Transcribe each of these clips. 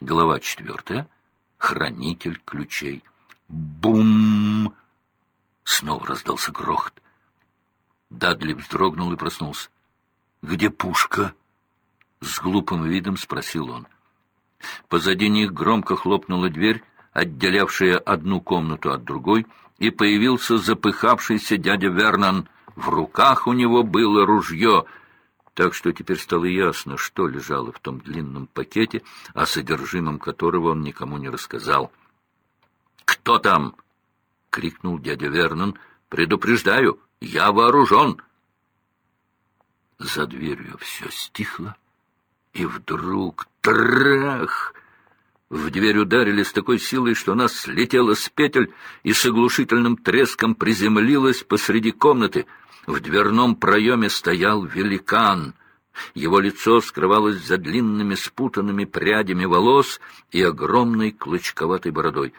Глава четвертая. Хранитель ключей. Бум! Снова раздался грохот. Дадли вздрогнул и проснулся. «Где пушка?» — с глупым видом спросил он. Позади них громко хлопнула дверь, отделявшая одну комнату от другой, и появился запыхавшийся дядя Вернан. В руках у него было ружье, так что теперь стало ясно, что лежало в том длинном пакете, о содержимом которого он никому не рассказал. «Кто там?» — крикнул дядя Вернон. «Предупреждаю, я вооружен!» За дверью все стихло, и вдруг трах! В дверь ударили с такой силой, что она слетела с петель и с оглушительным треском приземлилась посреди комнаты. В дверном проеме стоял великан. Его лицо скрывалось за длинными спутанными прядями волос и огромной клочковатой бородой.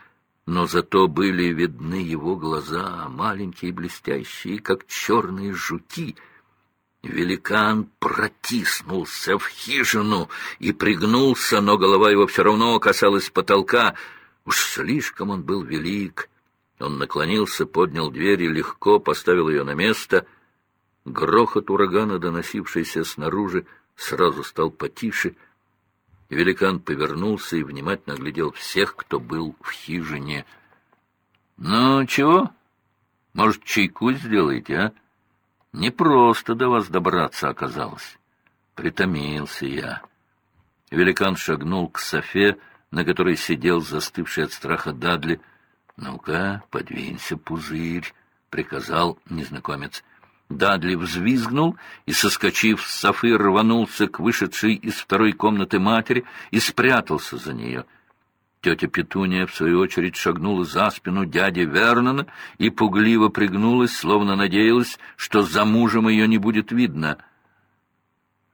Но зато были видны его глаза, маленькие, блестящие, как черные жуки — Великан протиснулся в хижину и пригнулся, но голова его все равно касалась потолка. Уж слишком он был велик. Он наклонился, поднял дверь и легко поставил ее на место. Грохот урагана, доносившийся снаружи, сразу стал потише. Великан повернулся и внимательно глядел всех, кто был в хижине. — Ну, чего? Может, чайку сделаете, а? — не просто до вас добраться оказалось. Притомился я. Великан шагнул к Софе, на которой сидел застывший от страха Дадли. «Ну-ка, подвинься, пузырь», — приказал незнакомец. Дадли взвизгнул и, соскочив с Софы, рванулся к вышедшей из второй комнаты матери и спрятался за нее — Тетя Петуния, в свою очередь, шагнула за спину дяди Вернона и пугливо пригнулась, словно надеялась, что за мужем ее не будет видно.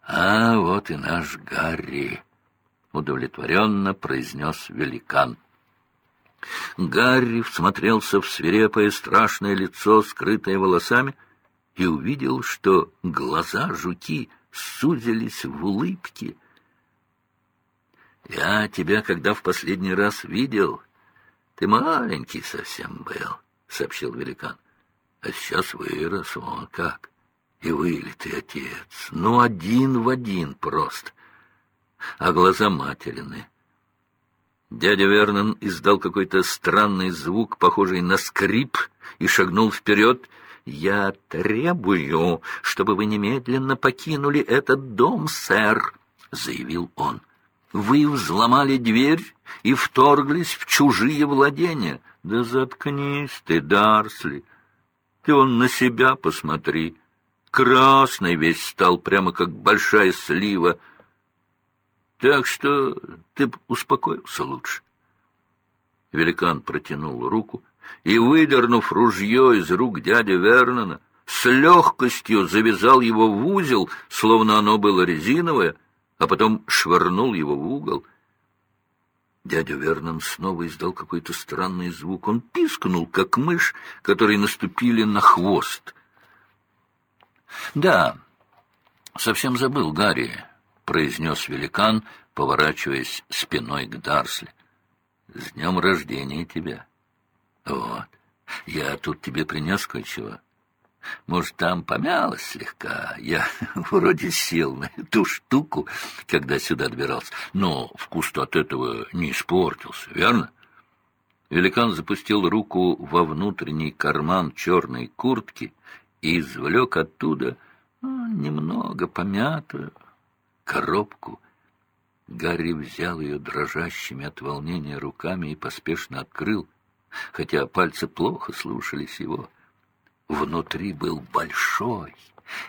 «А вот и наш Гарри», — удовлетворенно произнес великан. Гарри всмотрелся в свирепое страшное лицо, скрытое волосами, и увидел, что глаза жуки сузились в улыбке — я тебя, когда в последний раз видел, ты маленький совсем был, — сообщил великан. А сейчас вырос, он как. И вылитый отец. Ну, один в один просто. А глаза материны. Дядя Вернон издал какой-то странный звук, похожий на скрип, и шагнул вперед. «Я требую, чтобы вы немедленно покинули этот дом, сэр», — заявил он. Вы взломали дверь и вторглись в чужие владения. Да заткнись ты, Дарсли. Ты он на себя посмотри. Красный весь стал, прямо как большая слива. Так что ты успокоился лучше. Великан протянул руку и, выдернув ружье из рук дяди Вернона, с легкостью завязал его в узел, словно оно было резиновое, а потом швырнул его в угол. Дядя Вернон снова издал какой-то странный звук. Он пискнул, как мышь, которой наступили на хвост. «Да, совсем забыл, Гарри», — произнес великан, поворачиваясь спиной к Дарсли. «С днем рождения тебя!» «Вот, я тут тебе принес кое-чего. Может, там помялось слегка. Я вроде сел на эту штуку, когда сюда добирался. Но вкус от этого не испортился, верно? Великан запустил руку во внутренний карман черной куртки и извлек оттуда ну, немного помятую коробку. Гарри взял ее дрожащими от волнения руками и поспешно открыл, хотя пальцы плохо слушались его. Внутри был большой,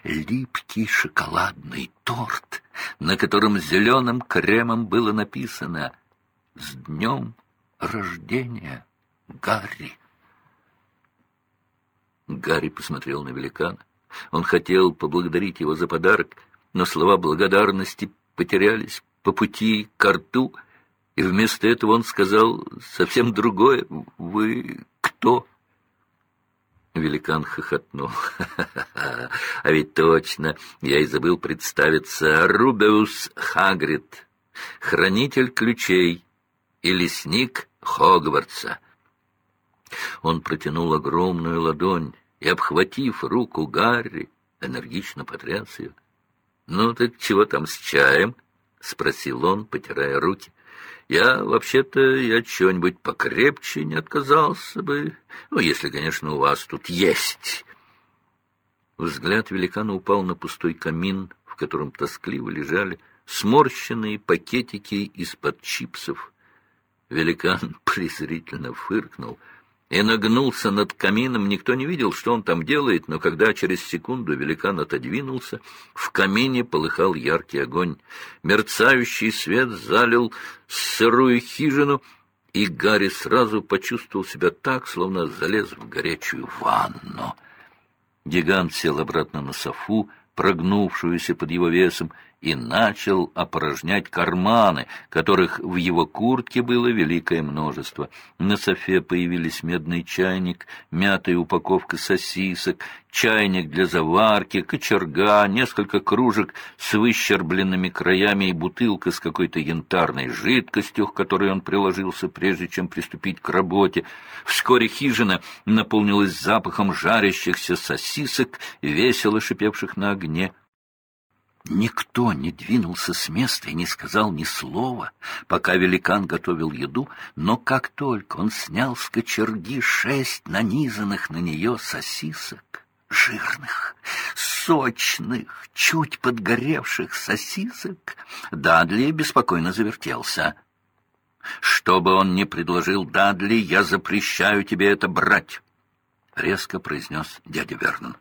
липкий шоколадный торт, на котором зеленым кремом было написано «С днем рождения, Гарри!» Гарри посмотрел на великана. Он хотел поблагодарить его за подарок, но слова благодарности потерялись по пути к рту, и вместо этого он сказал совсем другое. «Вы кто?» Великан хохотнул. А ведь точно, я и забыл представиться. Рубеус Хагрид, хранитель ключей и лесник Хогвартса. Он протянул огромную ладонь и, обхватив руку Гарри, энергично потряс ее. — Ну так чего там с чаем? — спросил он, потирая руки. — Я, вообще-то, я чего-нибудь покрепче не отказался бы. Ну, если, конечно, у вас тут есть. Взгляд великана упал на пустой камин, в котором тоскливо лежали сморщенные пакетики из-под чипсов. Великан презрительно фыркнул — и нагнулся над камином. Никто не видел, что он там делает, но когда через секунду великан отодвинулся, в камине полыхал яркий огонь. Мерцающий свет залил сырую хижину, и Гарри сразу почувствовал себя так, словно залез в горячую ванну. Гигант сел обратно на софу, прогнувшуюся под его весом, и начал опорожнять карманы, которых в его куртке было великое множество. На софе появились медный чайник, мятая упаковка сосисок, чайник для заварки, кочерга, несколько кружек с выщербленными краями и бутылка с какой-то янтарной жидкостью, к которой он приложился, прежде чем приступить к работе. Вскоре хижина наполнилась запахом жарящихся сосисок, весело шипевших на огне. Никто не двинулся с места и не сказал ни слова, пока великан готовил еду, но как только он снял с кочерги шесть нанизанных на нее сосисок, жирных, сочных, чуть подгоревших сосисок, Дадли беспокойно завертелся. «Что бы он ни предложил Дадли, я запрещаю тебе это брать», — резко произнес дядя Вернон.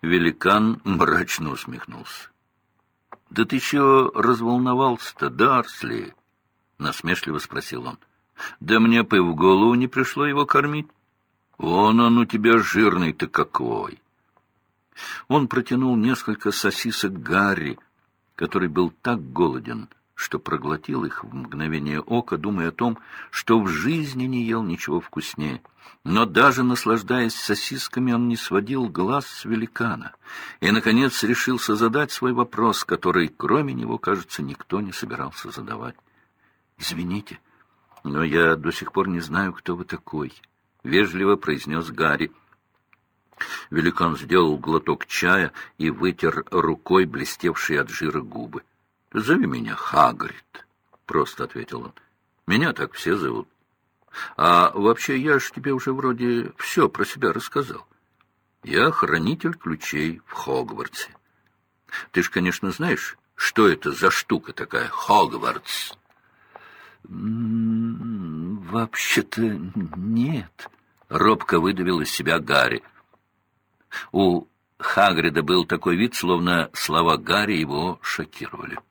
Великан мрачно усмехнулся. — Да ты чего разволновался-то, Дарсли? — насмешливо спросил он. — Да мне бы в голову не пришло его кормить. Вон он у тебя жирный-то какой! Он протянул несколько сосисок Гарри, который был так голоден, что проглотил их в мгновение ока, думая о том, что в жизни не ел ничего вкуснее. Но даже наслаждаясь сосисками, он не сводил глаз с великана и, наконец, решился задать свой вопрос, который, кроме него, кажется, никто не собирался задавать. «Извините, но я до сих пор не знаю, кто вы такой», — вежливо произнес Гарри. Великан сделал глоток чая и вытер рукой блестевшие от жира губы. — Зови меня Хагрид, — просто ответил он. — Меня так все зовут. А вообще я ж тебе уже вроде все про себя рассказал. Я хранитель ключей в Хогвартсе. Ты ж, конечно, знаешь, что это за штука такая Хогвартс? Вообще-то нет, — робко выдавил из себя Гарри. У Хагрида был такой вид, словно слова Гарри его шокировали. —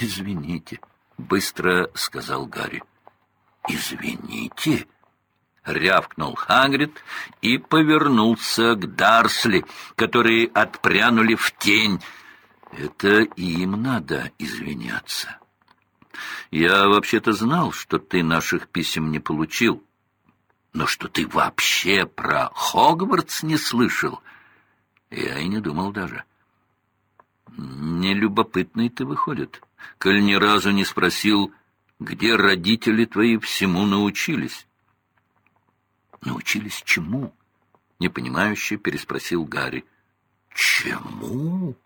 Извините, — быстро сказал Гарри. — Извините, — рявкнул Хагрид и повернулся к Дарсли, которые отпрянули в тень. Это им надо извиняться. Я вообще-то знал, что ты наших писем не получил, но что ты вообще про Хогвартс не слышал, я и не думал даже. Нелюбопытный ты выходит коль ни разу не спросил, где родители твои всему научились. Научились чему? Непонимающе переспросил Гарри. Чему?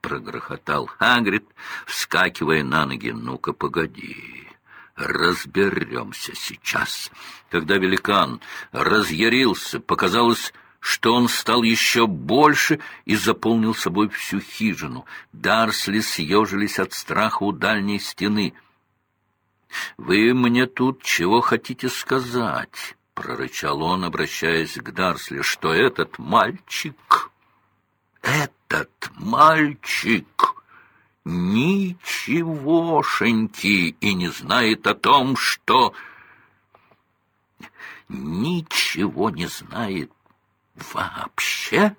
Прогрохотал Хагрид, вскакивая на ноги. Ну-ка, погоди. Разберемся сейчас. Когда великан разъярился, показалось, что он стал еще больше и заполнил собой всю хижину. Дарсли съежились от страха у дальней стены. — Вы мне тут чего хотите сказать? — прорычал он, обращаясь к Дарсли, — что этот мальчик... Этот мальчик ничегошеньки и не знает о том, что... Ничего не знает Вообще?